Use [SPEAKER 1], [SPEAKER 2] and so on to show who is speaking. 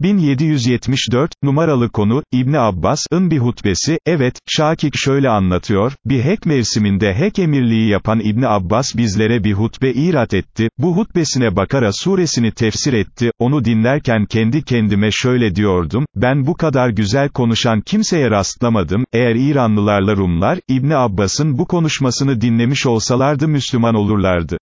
[SPEAKER 1] 1774, numaralı konu, İbni Abbas'ın bir hutbesi, evet, Şakik şöyle anlatıyor, bir hek mevsiminde hek emirliği yapan İbni Abbas bizlere bir hutbe irat etti, bu hutbesine Bakara suresini tefsir etti, onu dinlerken kendi kendime şöyle diyordum, ben bu kadar güzel konuşan kimseye rastlamadım, eğer İranlılarla Rumlar, İbni Abbas'ın bu konuşmasını dinlemiş olsalardı Müslüman olurlardı.